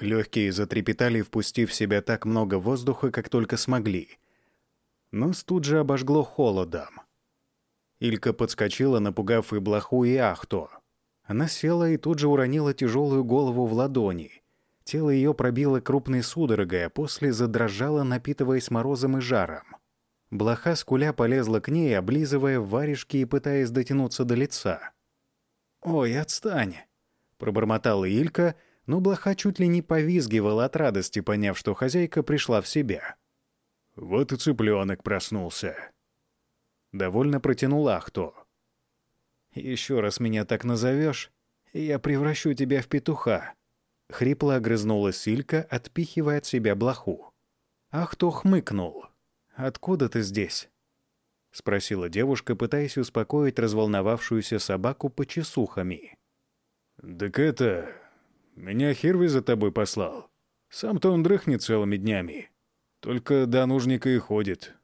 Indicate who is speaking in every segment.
Speaker 1: Легкие затрепетали, впустив в себя так много воздуха, как только смогли. Нос тут же обожгло холодом. Илька подскочила, напугав и блоху, и ахто. Она села и тут же уронила тяжелую голову в ладони. Тело ее пробило крупной судорогой, а после задрожало, напитываясь морозом и жаром. Блоха скуля полезла к ней, облизывая варежки и пытаясь дотянуться до лица. «Ой, отстань!» — пробормотала Илька, но блоха чуть ли не повизгивала от радости, поняв, что хозяйка пришла в себя.
Speaker 2: «Вот и цыпленок проснулся»,
Speaker 1: Довольно протянул Ахто. «Еще раз меня так назовешь, и я превращу тебя в петуха». Хрипло огрызнулась Силька, отпихивая от себя блоху. Ахто хмыкнул. «Откуда ты здесь?» — спросила девушка, пытаясь успокоить разволновавшуюся собаку почесухами.
Speaker 2: «Так это... Меня Хирви за тобой послал. Сам-то он дрыхнет целыми днями. Только до нужника и ходит.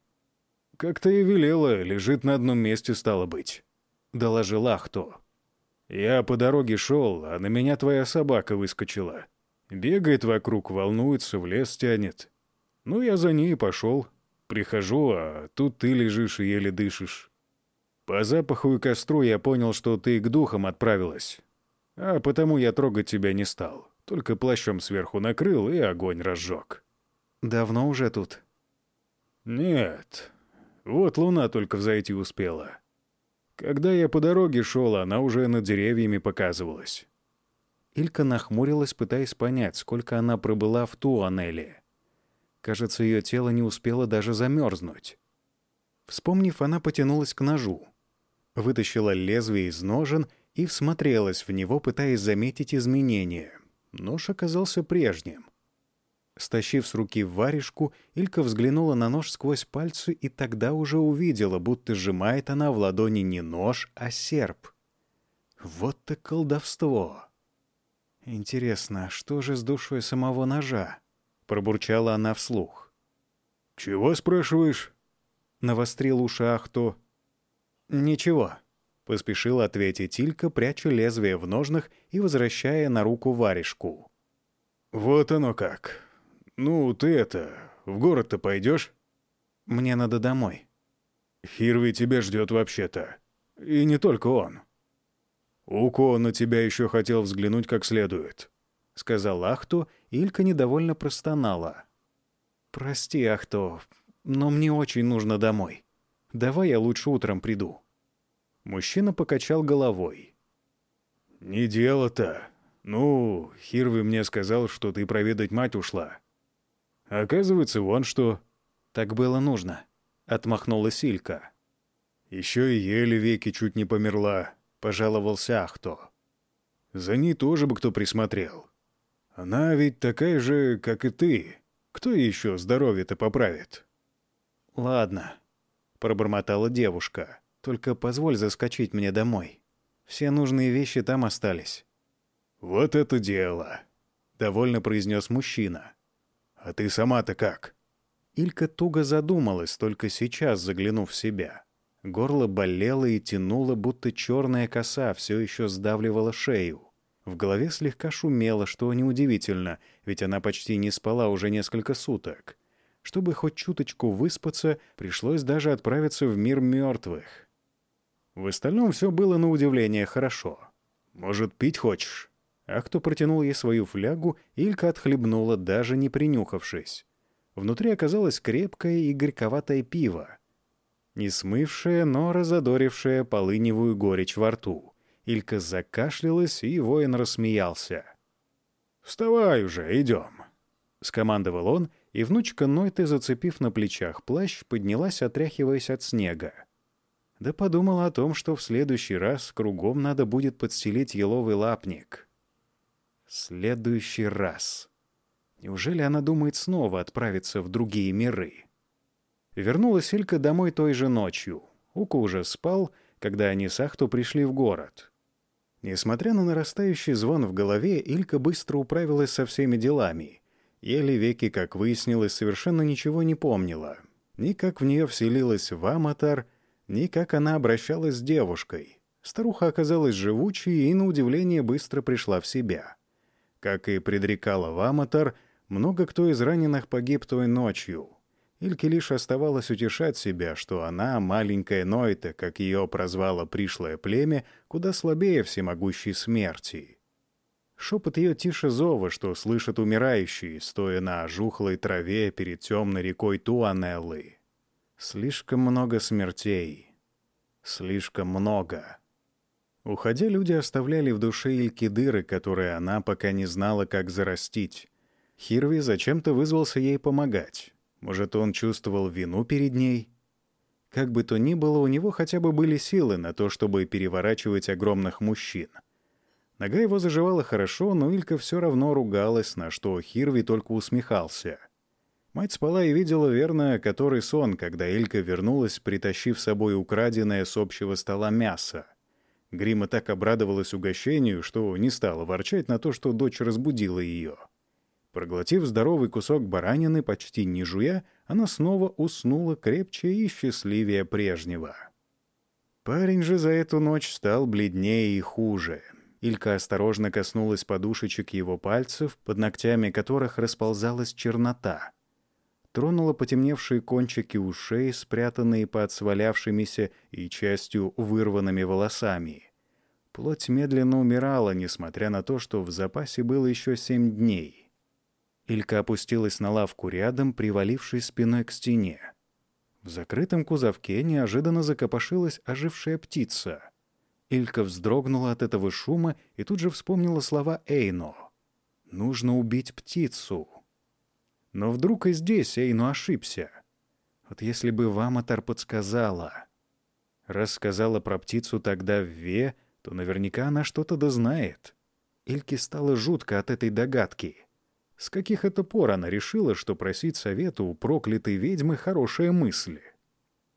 Speaker 2: «Как ты и велела, лежит на одном месте, стало быть», — доложил Ахто. «Я по дороге шел, а на меня твоя собака выскочила. Бегает вокруг, волнуется, в лес тянет. Ну, я за ней пошел. Прихожу, а тут ты лежишь и еле дышишь. По запаху и костру я понял, что ты к духам отправилась. А потому я трогать тебя не стал. Только плащом сверху накрыл и огонь разжег».
Speaker 1: «Давно уже тут?»
Speaker 2: «Нет, вот луна только взойти успела. Когда я по дороге шел, она уже над деревьями показывалась.
Speaker 1: Илька нахмурилась, пытаясь понять, сколько она пробыла в Туанеле. Кажется, ее тело не успело даже замерзнуть. Вспомнив, она потянулась к ножу. Вытащила лезвие из ножен и всмотрелась в него, пытаясь заметить изменения. Нож оказался прежним. Стащив с руки варежку, Илька взглянула на нож сквозь пальцы и тогда уже увидела, будто сжимает она в ладони не нож, а серп. Вот так колдовство! Интересно, что же с душой самого ножа? Пробурчала она вслух.
Speaker 2: «Чего спрашиваешь?»
Speaker 1: Навострил уши Ахто. «Ничего», — поспешил ответить Илька, пряча лезвие в ножнах и возвращая на руку варежку.
Speaker 2: «Вот оно как. «Ну, ты это, в город-то пойдешь?»
Speaker 1: «Мне надо домой».
Speaker 2: «Хирви тебя ждет вообще-то. И не только он». «Уко на тебя еще хотел взглянуть как следует», — сказал Ахту, Илька недовольно простонала.
Speaker 1: «Прости, Ахто, но мне очень нужно домой. Давай я лучше утром приду». Мужчина покачал головой.
Speaker 2: «Не дело-то. Ну, Хирви мне сказал, что ты проведать мать ушла. Оказывается, вон что.
Speaker 1: Так было нужно. Отмахнулась Илька.
Speaker 2: Еще и еле веки чуть не померла, пожаловался Ахто. За ней тоже бы кто присмотрел. Она ведь такая же, как и ты. Кто еще здоровье-то поправит?
Speaker 1: Ладно, пробормотала девушка. Только позволь заскочить мне домой. Все нужные вещи там остались.
Speaker 2: Вот это дело, довольно произнес мужчина. «А ты сама-то как?»
Speaker 1: Илька туго задумалась, только сейчас заглянув в себя. Горло болело и тянуло, будто черная коса все еще сдавливала шею. В голове слегка шумело, что неудивительно, ведь она почти не спала уже несколько суток. Чтобы хоть чуточку выспаться, пришлось даже отправиться в мир мертвых. В остальном все было на удивление хорошо. «Может, пить хочешь?» А кто протянул ей свою флягу, Илька отхлебнула, даже не принюхавшись. Внутри оказалось крепкое и горьковатое пиво. Не смывшее, но разодорившее полыневую горечь во рту. Илька закашлялась, и воин рассмеялся.
Speaker 2: «Вставай уже, идем!»
Speaker 1: — скомандовал он, и внучка Нойты, зацепив на плечах плащ, поднялась, отряхиваясь от снега. Да подумала о том, что в следующий раз кругом надо будет подстелить еловый лапник следующий раз. Неужели она думает снова отправиться в другие миры? Вернулась Илька домой той же ночью. Ука уже спал, когда они с Ахту пришли в город. Несмотря на нарастающий звон в голове, Илька быстро управилась со всеми делами. Еле веки, как выяснилось, совершенно ничего не помнила. Ни как в нее вселилась в Аматар, ни как она обращалась с девушкой. Старуха оказалась живучей и, на удивление, быстро пришла в себя. Как и предрекала Ваматор, много кто из раненых погиб той ночью. Ильке лишь оставалось утешать себя, что она, маленькая Нойта, как ее прозвало пришлое племя, куда слабее всемогущей смерти. Шепот ее тише зова, что слышат умирающие, стоя на жухлой траве перед темной рекой Туанеллы. Слишком много смертей. Слишком много. Уходя, люди оставляли в душе Ильки дыры, которые она пока не знала, как зарастить. Хирви зачем-то вызвался ей помогать. Может, он чувствовал вину перед ней? Как бы то ни было, у него хотя бы были силы на то, чтобы переворачивать огромных мужчин. Нога его заживала хорошо, но Илька все равно ругалась, на что Хирви только усмехался. Мать спала и видела верно который сон, когда Илька вернулась, притащив с собой украденное с общего стола мясо. Грима так обрадовалась угощению, что не стала ворчать на то, что дочь разбудила ее. Проглотив здоровый кусок баранины, почти не жуя, она снова уснула крепче и счастливее прежнего. Парень же за эту ночь стал бледнее и хуже. Илька осторожно коснулась подушечек его пальцев, под ногтями которых расползалась чернота. Тронула потемневшие кончики ушей, спрятанные под свалявшимися и частью вырванными волосами. Плоть медленно умирала, несмотря на то, что в запасе было еще семь дней. Илька опустилась на лавку рядом, привалившись спиной к стене. В закрытом кузовке неожиданно закопошилась ожившая птица. Илька вздрогнула от этого шума и тут же вспомнила слова Эйно. «Нужно убить птицу». Но вдруг и здесь Эйно ошибся. Вот если бы Ваматар подсказала. Рассказала про птицу тогда в Ве, то наверняка она что-то дознает. Ильке стало жутко от этой догадки. С каких это пор она решила, что просить совета у проклятой ведьмы хорошая мысль?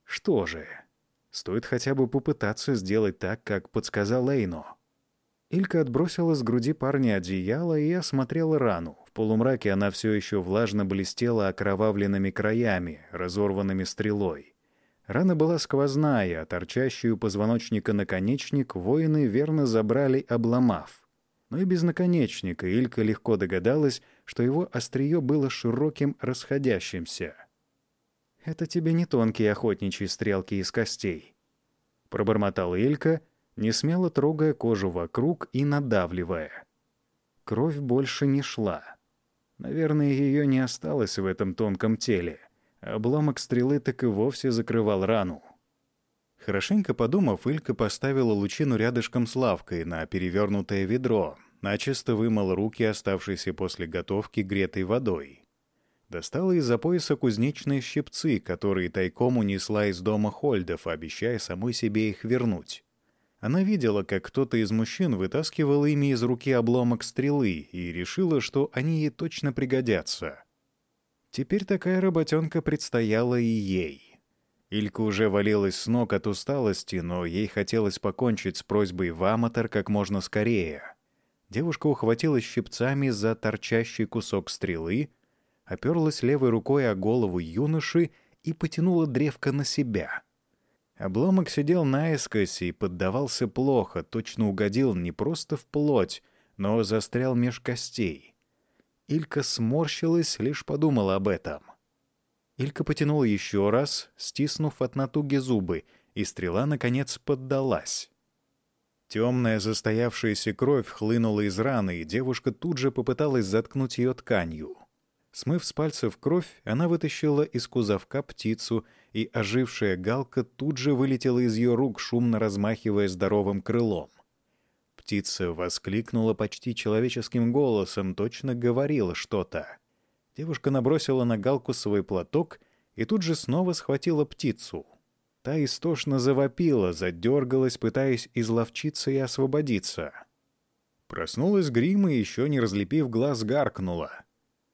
Speaker 1: Что же, стоит хотя бы попытаться сделать так, как подсказал Эйно. Илька отбросила с груди парня одеяло и осмотрела рану. В полумраке она все еще влажно блестела окровавленными краями, разорванными стрелой. Рана была сквозная, а торчащий у позвоночника наконечник воины верно забрали, обломав. Но и без наконечника Илька легко догадалась, что его острие было широким, расходящимся. «Это тебе не тонкие охотничьи стрелки из костей», — пробормотал Илька, не смело трогая кожу вокруг и надавливая. Кровь больше не шла. Наверное, ее не осталось в этом тонком теле. Обломок стрелы так и вовсе закрывал рану. Хорошенько подумав, Илька поставила лучину рядышком с лавкой на перевернутое ведро, начисто вымыл руки, оставшиеся после готовки гретой водой. Достала из-за пояса кузнечные щипцы, которые тайком унесла из дома Хольдов, обещая самой себе их вернуть. Она видела, как кто-то из мужчин вытаскивал ими из руки обломок стрелы и решила, что они ей точно пригодятся. Теперь такая работенка предстояла и ей. Илька уже валилась с ног от усталости, но ей хотелось покончить с просьбой в Аматор как можно скорее. Девушка ухватилась щипцами за торчащий кусок стрелы, оперлась левой рукой о голову юноши и потянула древко на себя. Обломок сидел наискось и поддавался плохо, точно угодил не просто в плоть, но застрял меж костей. Илька сморщилась, лишь подумала об этом. Илька потянула еще раз, стиснув от натуги зубы, и стрела, наконец, поддалась. Темная застоявшаяся кровь хлынула из раны, и девушка тут же попыталась заткнуть ее тканью. Смыв с пальцев кровь, она вытащила из кузовка птицу, и ожившая галка тут же вылетела из ее рук, шумно размахивая здоровым крылом. Птица воскликнула почти человеческим голосом, точно говорила что-то. Девушка набросила на галку свой платок и тут же снова схватила птицу. Та истошно завопила, задергалась, пытаясь изловчиться и освободиться. Проснулась Грима и, еще не разлепив глаз, гаркнула.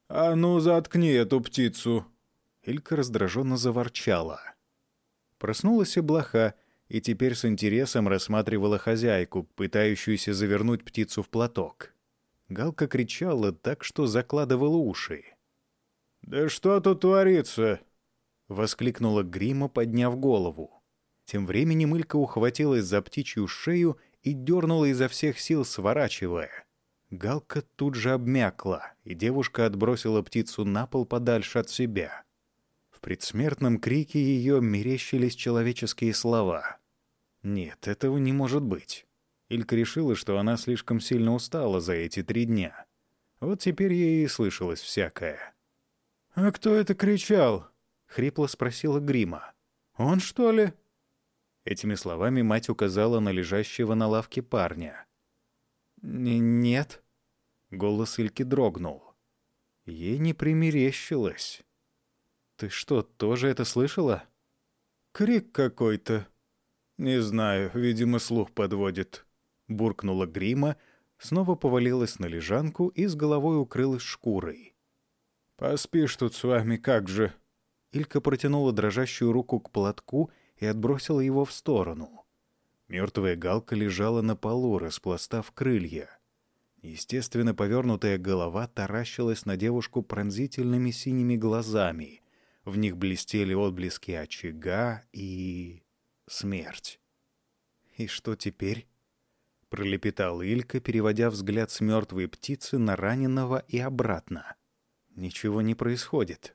Speaker 1: «А ну, заткни эту птицу!» Илька раздраженно заворчала. Проснулась и блоха, и теперь с интересом рассматривала хозяйку, пытающуюся завернуть птицу в платок. Галка кричала так, что закладывала уши. «Да что тут творится?» — воскликнула Грима, подняв голову. Тем временем Мылька ухватилась за птичью шею и дернула изо всех сил, сворачивая. Галка тут же обмякла, и девушка отбросила птицу на пол подальше от себя. В предсмертном крике ее мерещились человеческие слова. Нет, этого не может быть. Илька решила, что она слишком сильно устала за эти три дня. Вот теперь ей и слышалось всякое. «А кто это кричал?» — хрипло спросила Грима. «Он, что ли?» Этими словами мать указала на лежащего на лавке парня. «Нет». Голос Ильки дрогнул. Ей не примерещилось. «Ты что, тоже это слышала?» «Крик какой-то. Не знаю, видимо, слух подводит». Буркнула грима, снова повалилась на лежанку и с головой укрылась шкурой. «Поспишь тут с вами, как же?» Илька протянула дрожащую руку к платку и отбросила его в сторону. Мертвая галка лежала на полу, распластав крылья. Естественно, повернутая голова таращилась на девушку пронзительными синими глазами. В них блестели отблески очага и... смерть. «И что теперь?» — пролепетал Илька, переводя взгляд с мертвой птицы на раненого и обратно. «Ничего не происходит».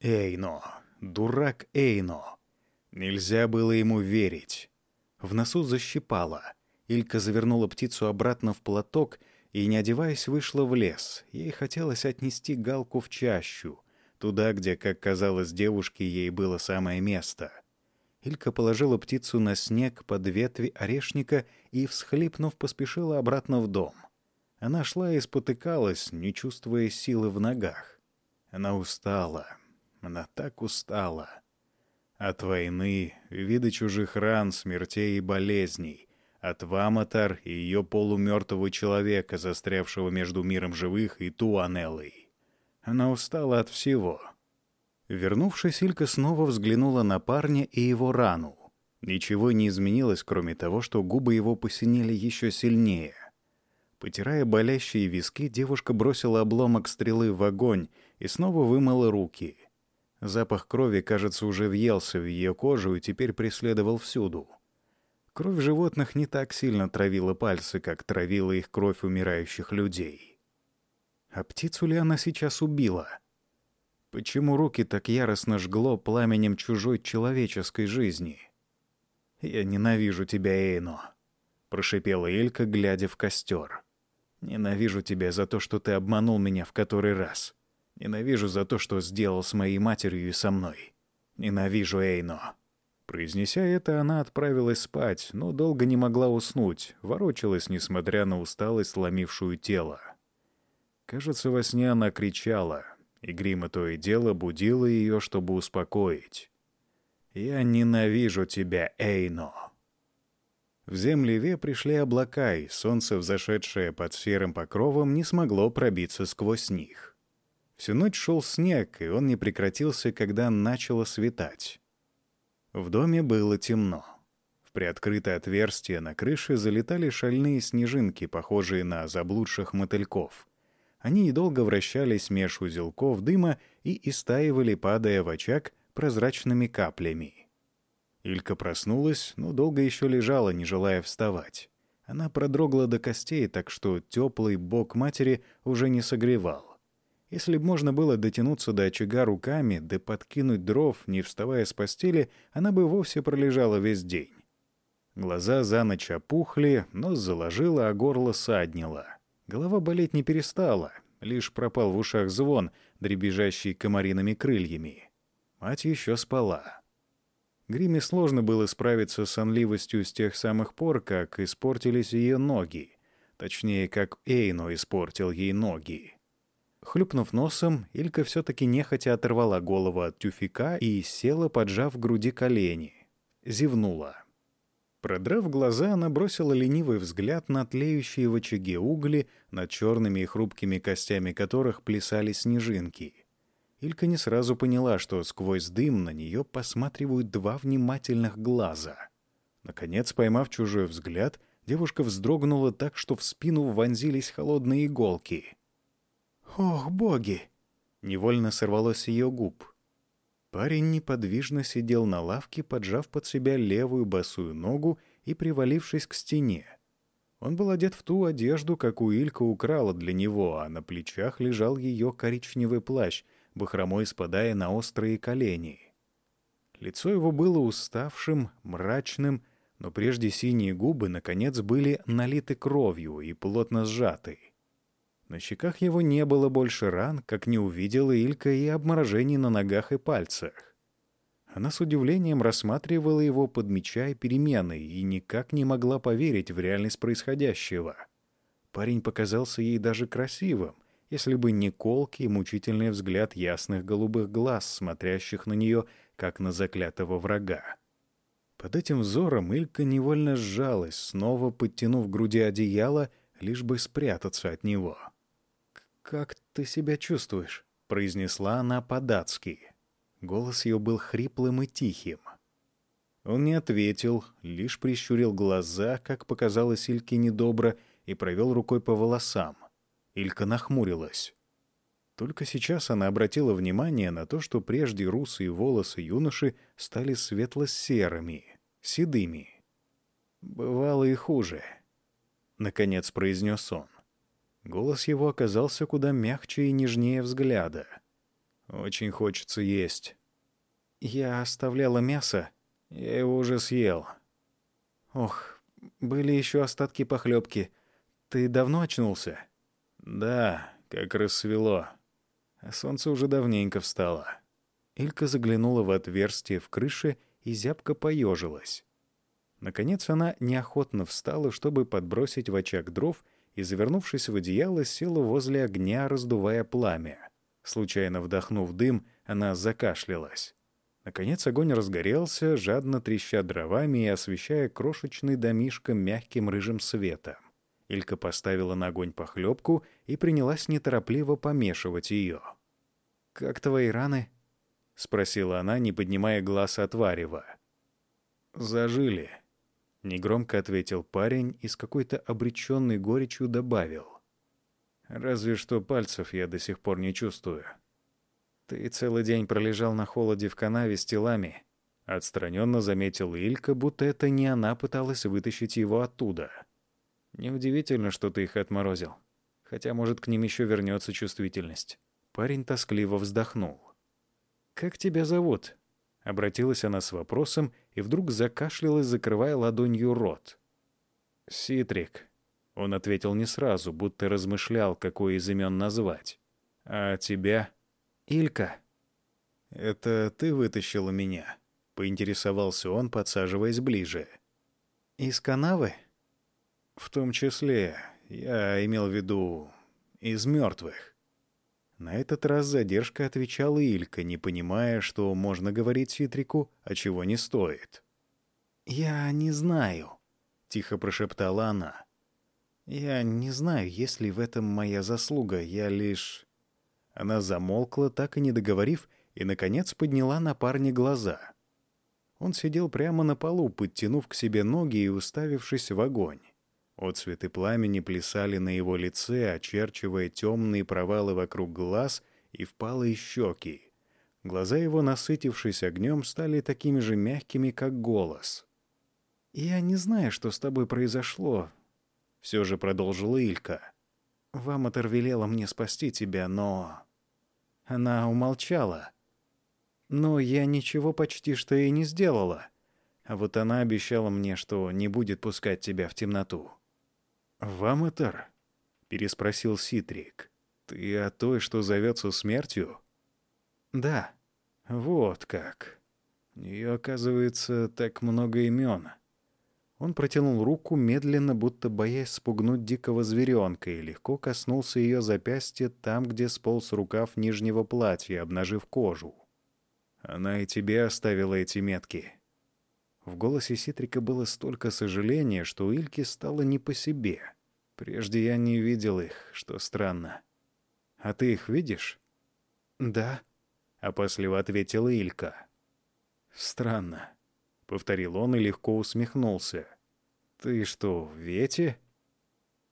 Speaker 1: «Эйно! Дурак Эйно!» Нельзя было ему верить. В носу защипало. Илька завернула птицу обратно в платок и, не одеваясь, вышла в лес. Ей хотелось отнести галку в чащу, туда, где, как казалось девушке, ей было самое место. Илька положила птицу на снег под ветви орешника и, всхлипнув, поспешила обратно в дом. Она шла и спотыкалась, не чувствуя силы в ногах. Она устала. Она так устала. От войны, вида чужих ран, смертей и болезней. От Ваматар и ее полумертвого человека, застрявшего между миром живых и Туанеллой. Она устала от всего. Вернувшись, Илька снова взглянула на парня и его рану. Ничего не изменилось, кроме того, что губы его посинели еще сильнее. Потирая болящие виски, девушка бросила обломок стрелы в огонь и снова вымыла руки — Запах крови, кажется, уже въелся в ее кожу и теперь преследовал всюду. Кровь животных не так сильно травила пальцы, как травила их кровь умирающих людей. А птицу ли она сейчас убила? Почему руки так яростно жгло пламенем чужой человеческой жизни? «Я ненавижу тебя, Эйно», — прошипела Элька, глядя в костер. «Ненавижу тебя за то, что ты обманул меня в который раз. Ненавижу за то, что сделал с моей матерью и со мной. Ненавижу Эйно». Произнеся это, она отправилась спать, но долго не могла уснуть, ворочалась, несмотря на усталость, сломившую тело. Кажется, во сне она кричала, и Грима то и дело будила ее, чтобы успокоить. «Я ненавижу тебя, Эйно!» В землеве пришли облака, и солнце, взошедшее под серым покровом, не смогло пробиться сквозь них. Всю ночь шел снег, и он не прекратился, когда начало светать. В доме было темно. В приоткрытое отверстие на крыше залетали шальные снежинки, похожие на заблудших мотыльков. Они недолго вращались меж узелков дыма и истаивали, падая в очаг прозрачными каплями. Илька проснулась, но долго еще лежала, не желая вставать. Она продрогла до костей, так что теплый бок матери уже не согревал. Если бы можно было дотянуться до очага руками, да подкинуть дров, не вставая с постели, она бы вовсе пролежала весь день. Глаза за ночь опухли, нос заложила, а горло саднило. Голова болеть не перестала, лишь пропал в ушах звон, дребезжащий комариными крыльями. Мать еще спала. Гриме сложно было справиться с сонливостью с тех самых пор, как испортились ее ноги. Точнее, как Эйно испортил ей ноги. Хлюпнув носом, Илька все-таки нехотя оторвала голову от тюфика и села, поджав в груди колени. Зевнула. Продрав глаза, она бросила ленивый взгляд на тлеющие в очаге угли, над черными и хрупкими костями которых плясали снежинки. Илька не сразу поняла, что сквозь дым на нее посматривают два внимательных глаза. Наконец, поймав чужой взгляд, девушка вздрогнула так, что в спину вонзились холодные иголки — «Ох, боги!» — невольно сорвалось ее губ. Парень неподвижно сидел на лавке, поджав под себя левую босую ногу и привалившись к стене. Он был одет в ту одежду, какую Илька украла для него, а на плечах лежал ее коричневый плащ, бахромой спадая на острые колени. Лицо его было уставшим, мрачным, но прежде синие губы, наконец, были налиты кровью и плотно сжаты. На щеках его не было больше ран, как не увидела Илька и обморожений на ногах и пальцах. Она с удивлением рассматривала его, подмечая перемены, и никак не могла поверить в реальность происходящего. Парень показался ей даже красивым, если бы не колкий, мучительный взгляд ясных голубых глаз, смотрящих на нее, как на заклятого врага. Под этим взором Илька невольно сжалась, снова подтянув к груди одеяло, лишь бы спрятаться от него. «Как ты себя чувствуешь?» — произнесла она по-датски. Голос ее был хриплым и тихим. Он не ответил, лишь прищурил глаза, как показалось Ильке недобро, и провел рукой по волосам. Илька нахмурилась. Только сейчас она обратила внимание на то, что прежде русые волосы юноши стали светло-серыми, седыми. «Бывало и хуже», — наконец произнес он. Голос его оказался куда мягче и нежнее взгляда — очень хочется есть. Я оставляла мясо. Я его уже съел. Ох, были еще остатки похлебки. Ты давно очнулся? Да, как рассвело. Солнце уже давненько встало. Илька заглянула в отверстие в крыше и зябко поежилась. Наконец она неохотно встала, чтобы подбросить в очаг дров, и, завернувшись в одеяло, села возле огня, раздувая пламя. Случайно вдохнув дым, она закашлялась. Наконец огонь разгорелся, жадно треща дровами и освещая крошечный домишко мягким рыжим светом. Илька поставила на огонь похлебку и принялась неторопливо помешивать ее. «Как твои раны?» — спросила она, не поднимая глаз от варева. «Зажили», — негромко ответил парень и с какой-то обреченной горечью добавил. Разве что пальцев я до сих пор не чувствую. Ты целый день пролежал на холоде в канаве с телами. Отстраненно заметил Илька, будто это не она пыталась вытащить его оттуда. Неудивительно, что ты их отморозил. Хотя, может, к ним еще вернется чувствительность. Парень тоскливо вздохнул. «Как тебя зовут?» Обратилась она с вопросом и вдруг закашлялась, закрывая ладонью рот. «Ситрик», он ответил не сразу, будто размышлял, какой из имен назвать. «А тебя?» «Илька». «Это ты вытащила меня?» — поинтересовался он, подсаживаясь ближе. «Из канавы?» «В том числе. Я имел в виду из мертвых». На этот раз задержка отвечала Илька, не понимая, что можно говорить Ситрику, а чего не стоит. «Я не знаю», — тихо прошептала она. Я не знаю, есть ли в этом моя заслуга, я лишь...» Она замолкла, так и не договорив, и, наконец, подняла на парня глаза. Он сидел прямо на полу, подтянув к себе ноги и уставившись в огонь. Отцветы пламени плясали на его лице, очерчивая темные провалы вокруг глаз и впалые щеки. Глаза его, насытившись огнем, стали такими же мягкими, как голос. «Я не знаю, что с тобой произошло, все же продолжила Илька. «Ваматор велела мне спасти тебя, но...» Она умолчала. «Но я ничего почти что и не сделала. А вот она обещала мне, что не будет пускать тебя в темноту». «Ваматор?» — переспросил Ситрик. «Ты о той, что зовется смертью?» «Да». «Вот как. У нее, оказывается, так много имен». Он протянул руку медленно, будто боясь спугнуть дикого зверенка, и легко коснулся ее запястья там, где сполз рукав нижнего платья, обнажив кожу. «Она и тебе оставила эти метки». В голосе Ситрика было столько сожаления, что у Ильки стало не по себе. Прежде я не видел их, что странно. «А ты их видишь?» «Да», — опасливо ответила Илька. «Странно. — повторил он и легко усмехнулся. «Ты что, в вете?»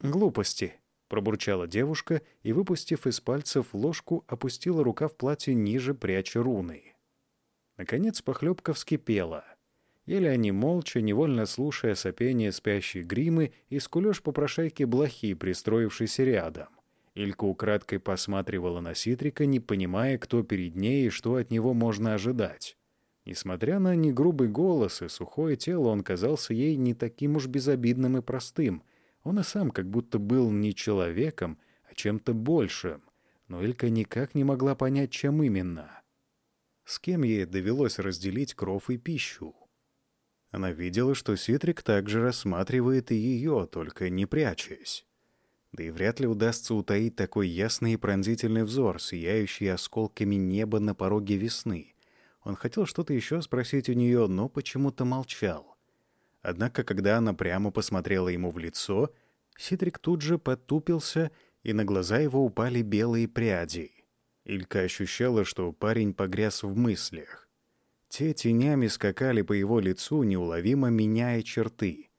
Speaker 1: «Глупости», — пробурчала девушка и, выпустив из пальцев ложку, опустила рука в платье ниже, пряча руны. Наконец похлебка вскипела. Ели они молча, невольно слушая сопение спящей гримы и скулёж попрошайки блохи, пристроившейся рядом. Илька украдкой посматривала на Ситрика, не понимая, кто перед ней и что от него можно ожидать. Несмотря на негрубый голос и сухое тело, он казался ей не таким уж безобидным и простым. Он и сам как будто был не человеком, а чем-то большим. Но Илька никак не могла понять, чем именно. С кем ей довелось разделить кров и пищу? Она видела, что Ситрик также рассматривает и ее, только не прячась. Да и вряд ли удастся утаить такой ясный и пронзительный взор, сияющий осколками неба на пороге весны. Он хотел что-то еще спросить у нее, но почему-то молчал. Однако, когда она прямо посмотрела ему в лицо, Ситрик тут же потупился, и на глаза его упали белые пряди. Илька ощущала, что парень погряз в мыслях. Те тенями скакали по его лицу, неуловимо меняя черты —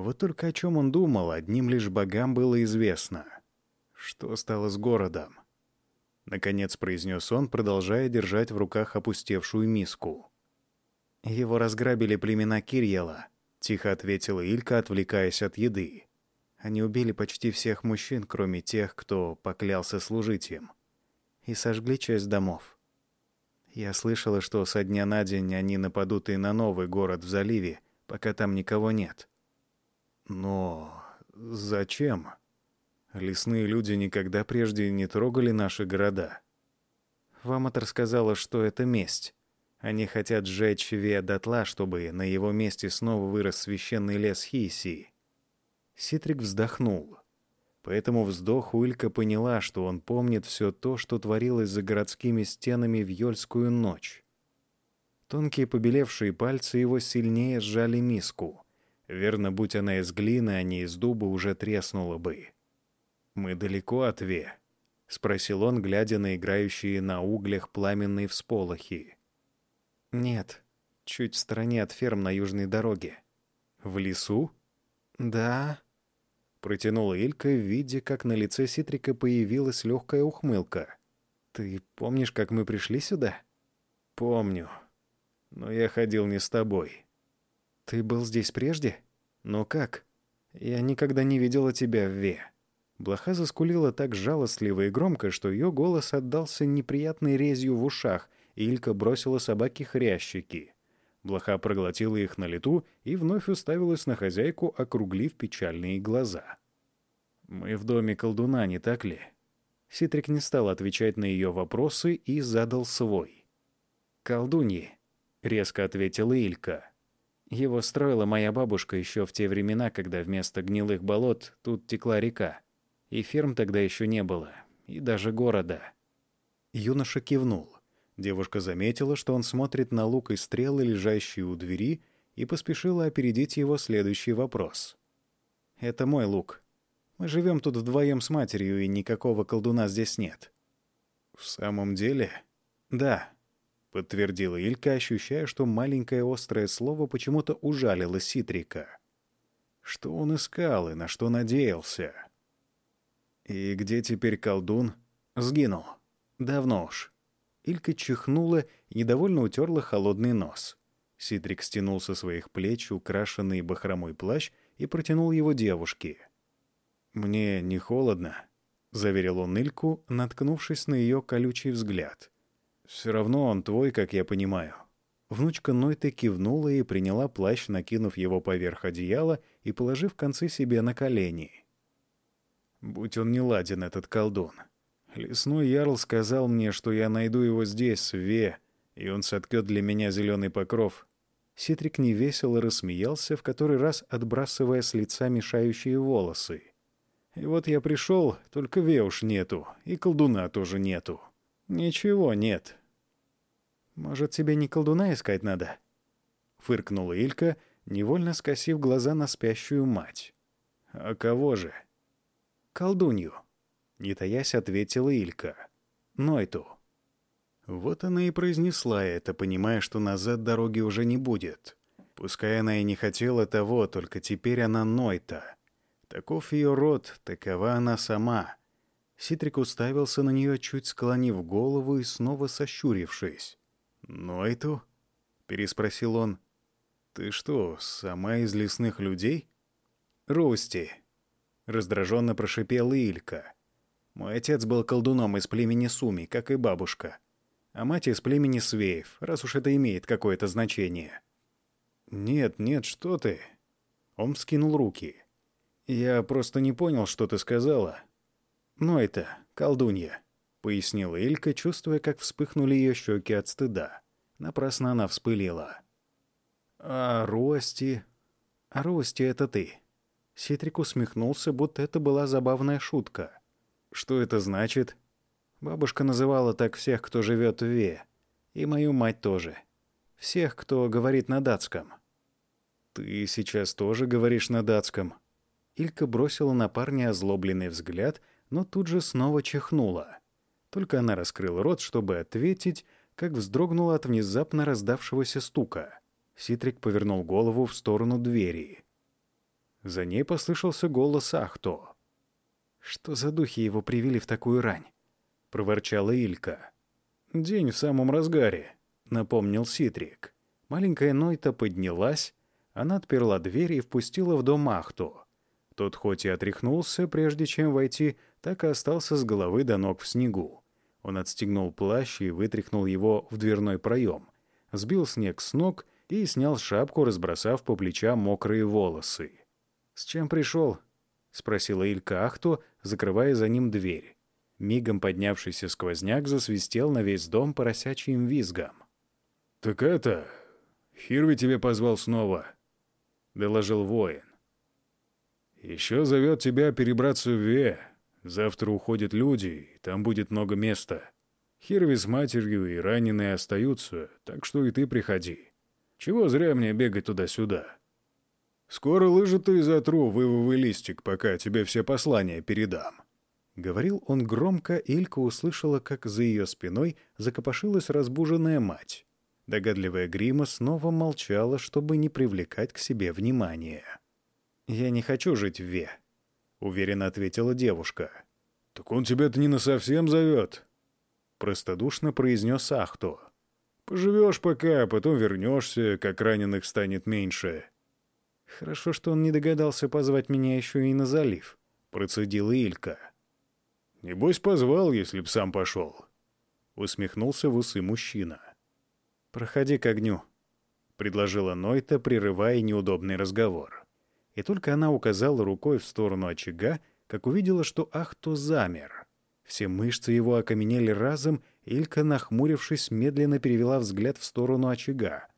Speaker 1: вот только о чем он думал, одним лишь богам было известно. Что стало с городом? Наконец произнес он, продолжая держать в руках опустевшую миску. «Его разграбили племена Кирьела», — тихо ответила Илька, отвлекаясь от еды. «Они убили почти всех мужчин, кроме тех, кто поклялся служить им, и сожгли часть домов. Я слышала, что со дня на день они нападут и на новый город в заливе, пока там никого нет. Но зачем? Лесные люди никогда прежде не трогали наши города. Вамат рассказала, что это месть. Они хотят сжечь Вея дотла, чтобы на его месте снова вырос священный лес Хисии. Ситрик вздохнул. По этому вздоху Илька поняла, что он помнит все то, что творилось за городскими стенами в Йольскую ночь. Тонкие побелевшие пальцы его сильнее сжали миску. Верно, будь она из глины, а не из дуба, уже треснула бы. «Мы далеко от Ве?» — спросил он, глядя на играющие на углях пламенные всполохи. «Нет, чуть в стороне от ферм на южной дороге». «В лесу?» «Да», — протянула Илька, видя, как на лице Ситрика появилась легкая ухмылка. «Ты помнишь, как мы пришли сюда?» «Помню. Но я ходил не с тобой». «Ты был здесь прежде? Но как? Я никогда не видела тебя в Ве». Блоха заскулила так жалостливо и громко, что ее голос отдался неприятной резью в ушах, и Илька бросила собаке хрящики. Блоха проглотила их на лету и вновь уставилась на хозяйку, округлив печальные глаза. «Мы в доме колдуна, не так ли?» Ситрик не стал отвечать на ее вопросы и задал свой. «Колдуньи», — резко ответила Илька. Его строила моя бабушка еще в те времена, когда вместо гнилых болот тут текла река. И ферм тогда еще не было, и даже города. Юноша кивнул. Девушка заметила, что он смотрит на лук и стрелы, лежащие у двери, и поспешила опередить его следующий вопрос. «Это мой лук. Мы живем тут вдвоем с матерью, и никакого колдуна здесь нет». «В самом деле?» «Да», — подтвердила Илька, ощущая, что маленькое острое слово почему-то ужалило Ситрика. Что он искал и на что надеялся? «И где теперь колдун?» «Сгинул. Давно уж». Илька чихнула и недовольно утерла холодный нос. Ситрик стянул со своих плеч украшенный бахромой плащ и протянул его девушке. «Мне не холодно», — заверил он Ильку, наткнувшись на ее колючий взгляд. «Все равно он твой, как я понимаю». Внучка Нойты кивнула и приняла плащ, накинув его поверх одеяла и положив концы себе на колени. Будь он не ладен, этот колдун. Лесной ярл сказал мне, что я найду его здесь, в Ве, и он соткет для меня зеленый покров. Ситрик невесело рассмеялся, в который раз отбрасывая с лица мешающие волосы. И вот я пришел, только Ве уж нету, и колдуна тоже нету. Ничего нет. «Может, тебе не колдуна искать надо?» — фыркнула Илька, невольно скосив глаза на спящую мать. «А кого же?» «Колдунью», — не таясь ответила Илька. «Нойту». Вот она и произнесла это, понимая, что назад дороги уже не будет. Пускай она и не хотела того, только теперь она Нойта. Таков ее род, такова она сама. Ситрик уставился на нее, чуть склонив голову и снова сощурившись. «Нойту?» — переспросил он. «Ты что, сама из лесных людей?» «Рости», — раздраженно прошипела Илька. «Мой отец был колдуном из племени Суми, как и бабушка, а мать из племени Свеев, раз уж это имеет какое-то значение». «Нет, нет, что ты!» Он вскинул руки. «Я просто не понял, что ты сказала». «Ну это, колдунья», — пояснила Илька, чувствуя, как вспыхнули ее щеки от стыда. Напрасно она вспылила. «А Рости...» «А Рости — это ты». Ситрик усмехнулся, будто это была забавная шутка. «Что это значит?» Бабушка называла так всех, кто живет в Ве. И мою мать тоже. Всех, кто говорит на датском. «Ты сейчас тоже говоришь на датском?» Илька бросила на парня озлобленный взгляд, но тут же снова чихнула. Только она раскрыла рот, чтобы ответить, как вздрогнула от внезапно раздавшегося стука. Ситрик повернул голову в сторону двери. За ней послышался голос Ахто. «Что за духи его привели в такую рань?» — проворчала Илька. «День в самом разгаре», — напомнил Ситрик. Маленькая Нойта поднялась, она отперла дверь и впустила в дом Ахту. Тот хоть и отряхнулся, прежде чем войти, так и остался с головы до ног в снегу. Он отстегнул плащ и вытряхнул его в дверной проем, сбил снег с ног и снял шапку, разбросав по плечам мокрые волосы. «С чем пришел?» — спросила Илька Ахту, закрывая за ним дверь. Мигом поднявшийся сквозняк засвистел на весь дом поросячьим визгом.
Speaker 2: «Так это... Хирви тебе позвал снова», — доложил воин. «Еще зовет тебя перебраться в Ве. Завтра уходят люди, и там будет много места. Хирви с матерью и раненые остаются, так что и ты приходи. Чего зря мне бегать туда-сюда? Скоро лыжи-то и затру вывовый листик, пока тебе все послания передам».
Speaker 1: Говорил он громко, и Илька услышала, как за ее спиной закопошилась разбуженная мать. Догадливая Грима снова молчала, чтобы не привлекать к себе внимания. «Я не хочу жить в Ве», — уверенно ответила девушка.
Speaker 2: «Так он тебя-то не насовсем зовет», —
Speaker 1: простодушно произнес Ахту.
Speaker 2: «Поживешь пока, а потом вернешься, как раненых станет меньше».
Speaker 1: «Хорошо, что он не догадался позвать меня еще и на залив», — процедила Илька.
Speaker 2: «Небось, позвал, если б сам пошел», — усмехнулся в усы мужчина.
Speaker 1: «Проходи к огню», — предложила Нойта, прерывая неудобный разговор. И только она указала рукой в сторону очага, как увидела, что Ахто замер. Все мышцы его окаменели разом, Илька, нахмурившись, медленно перевела взгляд в сторону очага.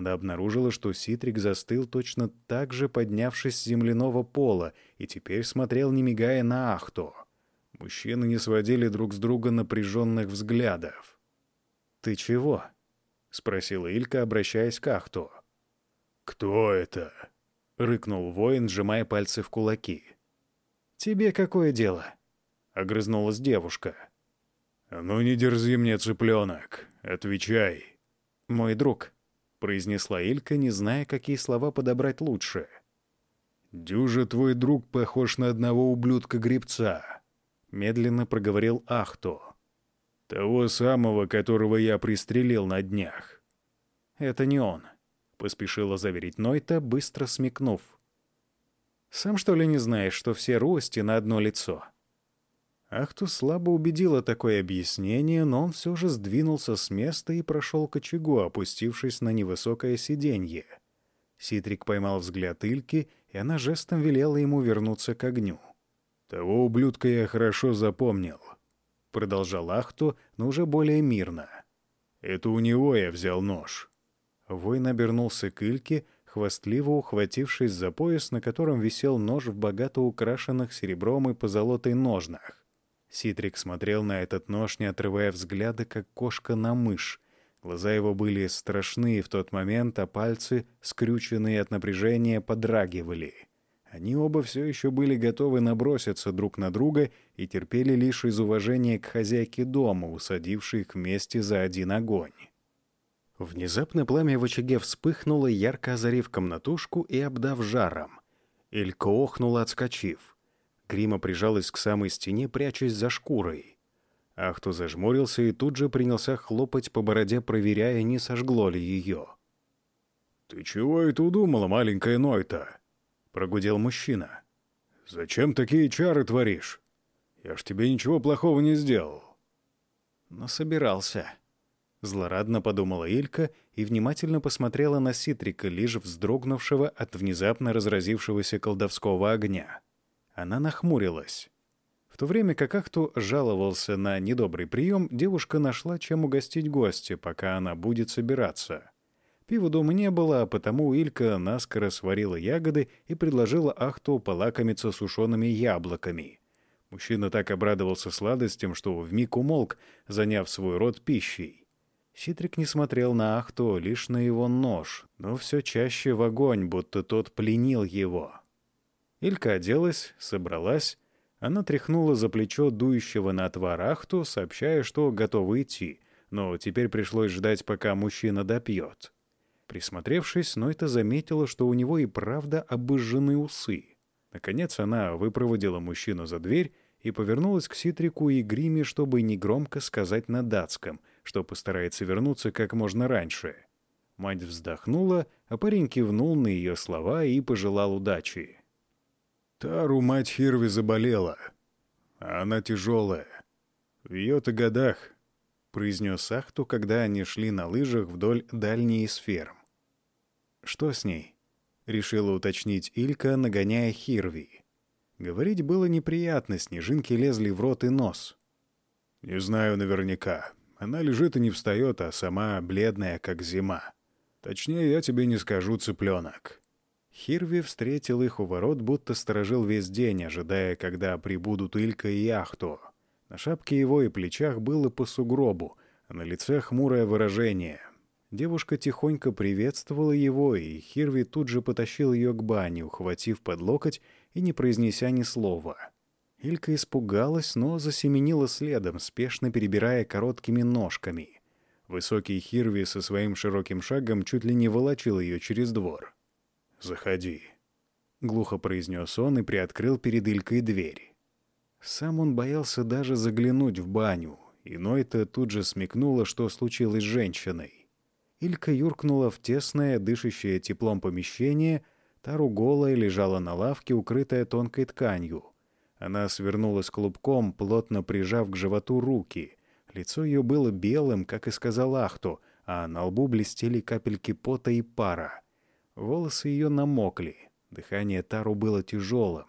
Speaker 1: Она обнаружила, что Ситрик застыл точно так же, поднявшись с земляного пола, и теперь смотрел, не мигая, на Ахто. Мужчины не сводили друг с друга напряженных взглядов. «Ты чего?» — спросила Илька, обращаясь к Ахту.
Speaker 2: «Кто это?» — рыкнул воин, сжимая пальцы в кулаки.
Speaker 1: «Тебе какое дело?» — огрызнулась девушка.
Speaker 2: «Ну не дерзи мне, цыпленок. Отвечай».
Speaker 1: «Мой друг», — произнесла Илька, не зная, какие слова подобрать лучше.
Speaker 2: «Дюжа твой друг похож на одного ублюдка-гребца», — медленно проговорил Ахто. Того самого, которого я пристрелил на днях.
Speaker 1: Это не он, поспешила заверить Нойта, быстро смекнув. Сам что ли не знаешь, что все рости на одно лицо? Ахту слабо убедила такое объяснение, но он все же сдвинулся с места и прошел к очагу, опустившись на невысокое сиденье. Ситрик поймал взгляд Ильки, и она жестом велела ему вернуться к огню.
Speaker 2: «Того ублюдка я хорошо запомнил.
Speaker 1: — продолжал Ахту, но уже более мирно.
Speaker 2: «Это у него я взял нож».
Speaker 1: Воин обернулся к Ильке, хвастливо ухватившись за пояс, на котором висел нож в богато украшенных серебром и позолотой ножнах. Ситрик смотрел на этот нож, не отрывая взгляда, как кошка на мышь. Глаза его были страшные в тот момент, а пальцы, скрюченные от напряжения, подрагивали. Они оба все еще были готовы наброситься друг на друга и терпели лишь из уважения к хозяйке дома, усадившей их вместе за один огонь. Внезапно пламя в очаге вспыхнуло, ярко озарив комнатушку и обдав жаром. Элька охнула, отскочив. Грима прижалась к самой стене, прячась за шкурой. Ахту зажмурился и тут же принялся хлопать по бороде, проверяя, не сожгло ли ее.
Speaker 2: «Ты чего это удумала, маленькая Нойта?» — прогудел мужчина. «Зачем такие чары творишь? Я ж тебе ничего плохого не сделал».
Speaker 1: Но собирался. Злорадно подумала Илька и внимательно посмотрела на Ситрика, лишь вздрогнувшего от внезапно разразившегося колдовского огня. Она нахмурилась. В то время как Ахту жаловался на недобрый прием, девушка нашла, чем угостить гостя, пока она будет собираться. Пива дома не было, а потому Илька наскоро сварила ягоды и предложила Ахту полакомиться сушеными яблоками. Мужчина так обрадовался сладостям, что вмиг умолк, заняв свой рот пищей. Ситрик не смотрел на Ахту, лишь на его нож, но все чаще в огонь, будто тот пленил его. Илька оделась, собралась. Она тряхнула за плечо дующего на отвар Ахту, сообщая, что готова идти, но теперь пришлось ждать, пока мужчина допьет. Присмотревшись, Нойта заметила, что у него и правда обожжены усы. Наконец она выпроводила мужчину за дверь и повернулась к Ситрику и Гриме, чтобы негромко сказать на датском, что постарается вернуться как можно раньше. Мать вздохнула, а парень кивнул на ее слова и пожелал удачи.
Speaker 2: «Тару мать Хирви заболела. Она тяжелая. В ее-то годах», — произнес Ахту, когда они шли на лыжах вдоль дальней из ферм.
Speaker 1: «Что с ней?» — решила уточнить Илька, нагоняя Хирви. Говорить было неприятно, снежинки лезли в рот и нос.
Speaker 2: «Не знаю наверняка. Она лежит и не встает, а сама бледная, как зима. Точнее, я тебе не скажу, цыпленок».
Speaker 1: Хирви встретил их у ворот, будто сторожил весь день, ожидая, когда прибудут Илька и Яхту. На шапке его и плечах было по сугробу, а на лице хмурое выражение. Девушка тихонько приветствовала его, и Хирви тут же потащил ее к бане, ухватив под локоть и не произнеся ни слова. Илька испугалась, но засеменила следом, спешно перебирая короткими ножками. Высокий Хирви со своим широким шагом чуть ли не волочил ее через двор.
Speaker 2: «Заходи», —
Speaker 1: глухо произнес он и приоткрыл перед Илькой дверь. Сам он боялся даже заглянуть в баню, и Нойта тут же смекнула, что случилось с женщиной. Илька юркнула в тесное, дышащее теплом помещение. Тару голая лежала на лавке, укрытая тонкой тканью. Она свернулась клубком, плотно прижав к животу руки. Лицо ее было белым, как и сказал Ахту, а на лбу блестели капельки пота и пара. Волосы ее намокли. Дыхание Тару было тяжелым.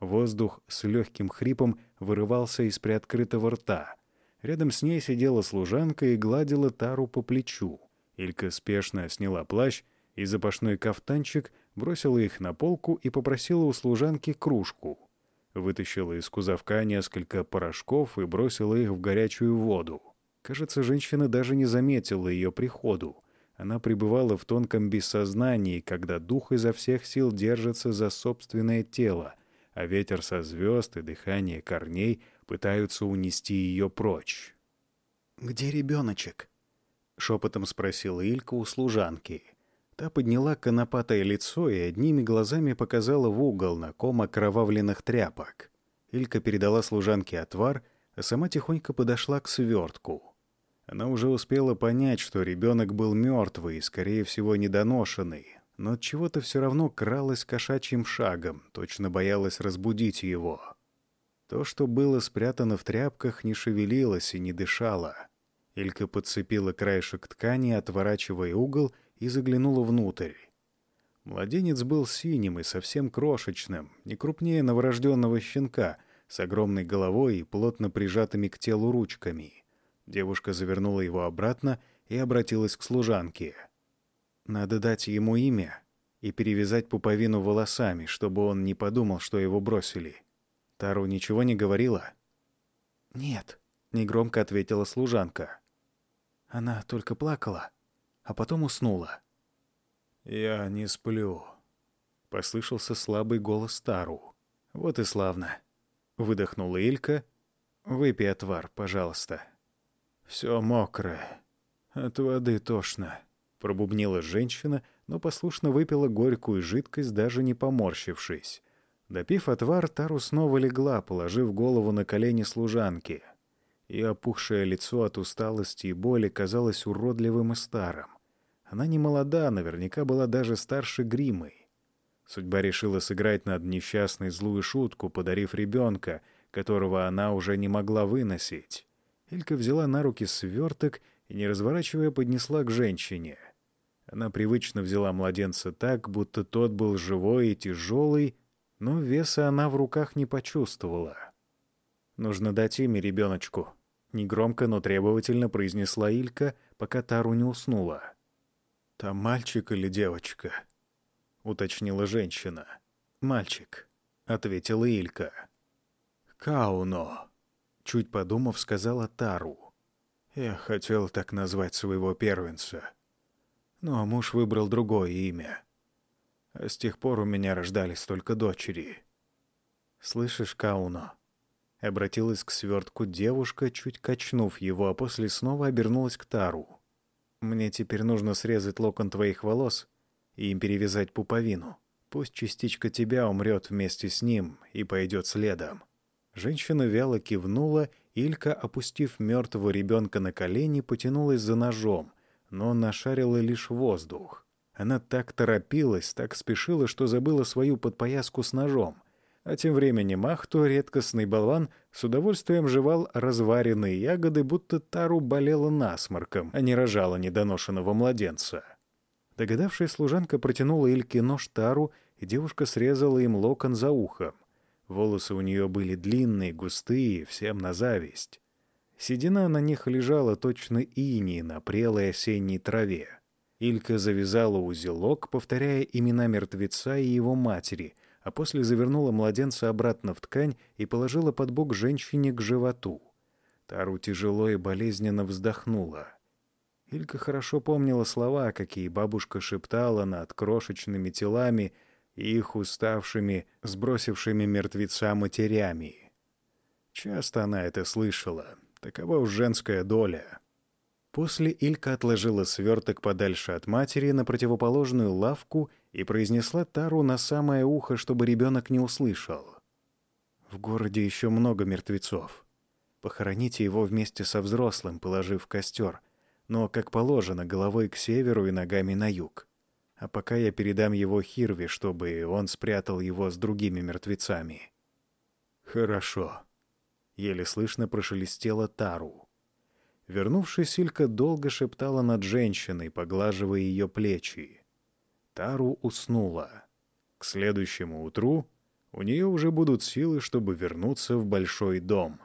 Speaker 1: Воздух с легким хрипом вырывался из приоткрытого рта. Рядом с ней сидела служанка и гладила Тару по плечу. Илька спешно сняла плащ и запашной кафтанчик, бросила их на полку и попросила у служанки кружку. Вытащила из кузовка несколько порошков и бросила их в горячую воду. Кажется, женщина даже не заметила ее приходу. Она пребывала в тонком бессознании, когда дух изо всех сил держится за собственное тело, а ветер со звезд и дыхание корней пытаются унести ее прочь. «Где ребеночек?» — шепотом спросила Илька у служанки. Та подняла конопатое лицо и одними глазами показала в угол на ком окровавленных тряпок. Илька передала служанке отвар, а сама тихонько подошла к свертку. Она уже успела понять, что ребенок был мертвый и, скорее всего, недоношенный, но от чего-то все равно кралась кошачьим шагом, точно боялась разбудить его. То, что было спрятано в тряпках, не шевелилось и не дышало — Илька подцепила краешек ткани, отворачивая угол, и заглянула внутрь. Младенец был синим и совсем крошечным, не крупнее новорожденного щенка, с огромной головой и плотно прижатыми к телу ручками. Девушка завернула его обратно и обратилась к служанке. «Надо дать ему имя и перевязать пуповину волосами, чтобы он не подумал, что его бросили. Тару ничего не говорила?» «Нет», — негромко ответила служанка. Она только плакала, а потом уснула.
Speaker 2: «Я не сплю», — послышался слабый голос Тару.
Speaker 1: «Вот и славно», — выдохнула Илька. «Выпей отвар, пожалуйста».
Speaker 2: «Все мокрое. От воды тошно», —
Speaker 1: пробубнила женщина, но послушно выпила горькую жидкость, даже не поморщившись. Допив отвар, Тару снова легла, положив голову на колени служанки — и опухшее лицо от усталости и боли казалось уродливым и старым. Она не молода, наверняка была даже старше Гримой. Судьба решила сыграть над несчастной злую шутку, подарив ребенка, которого она уже не могла выносить. Илька взяла на руки сверток и, не разворачивая, поднесла к женщине. Она привычно взяла младенца так, будто тот был живой и тяжелый, но веса она в руках не почувствовала. «Нужно дать имя ребеночку», — негромко, но требовательно произнесла Илька, пока Тару не уснула. «Там мальчик или девочка?» — уточнила женщина. «Мальчик», — ответила Илька. «Кауно», — чуть подумав, сказала Тару. «Я хотел так назвать своего первенца. Но муж выбрал другое имя. А с тех пор у меня рождались только дочери». «Слышишь, Кауно?» Обратилась к свертку девушка, чуть качнув его, а после снова обернулась к Тару. Мне теперь нужно срезать локон твоих волос и им перевязать пуповину. Пусть частичка тебя умрет вместе с ним и пойдет следом». Женщина вяло кивнула, Илька, опустив мертвого ребенка на колени, потянулась за ножом, но нашарила лишь воздух. Она так торопилась, так спешила, что забыла свою подпояску с ножом. А тем временем Ахту, редкостный болван, с удовольствием жевал разваренные ягоды, будто Тару болела насморком, а не рожала недоношенного младенца. Догадавшая служанка протянула Ильке нож Тару, и девушка срезала им локон за ухом. Волосы у нее были длинные, густые, всем на зависть. Седина на них лежала точно иней на прелой осенней траве. Илька завязала узелок, повторяя имена мертвеца и его матери — а после завернула младенца обратно в ткань и положила под бок женщине к животу. Тару тяжело и болезненно вздохнула. Илька хорошо помнила слова, какие бабушка шептала над крошечными телами и их уставшими, сбросившими мертвеца матерями. Часто она это слышала. Такова уж женская доля. После Илька отложила сверток подальше от матери на противоположную лавку и произнесла Тару на самое ухо, чтобы ребенок не услышал. «В городе еще много мертвецов. Похороните его вместе со взрослым, положив костер, но, как положено, головой к северу и ногами на юг. А пока я передам его Хирве, чтобы он спрятал его с другими мертвецами». «Хорошо», — еле слышно прошелестела Тару. Вернувшись, Илька долго шептала над женщиной, поглаживая ее плечи. Тару уснула. К следующему утру у нее уже будут силы, чтобы вернуться в большой дом.